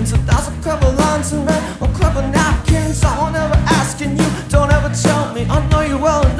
happens, a thousand clever lines around or clever napkins. I won't ever ask, you don't ever tell me. I know you well enough.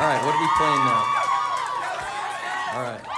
All right, what are we playing now? All right.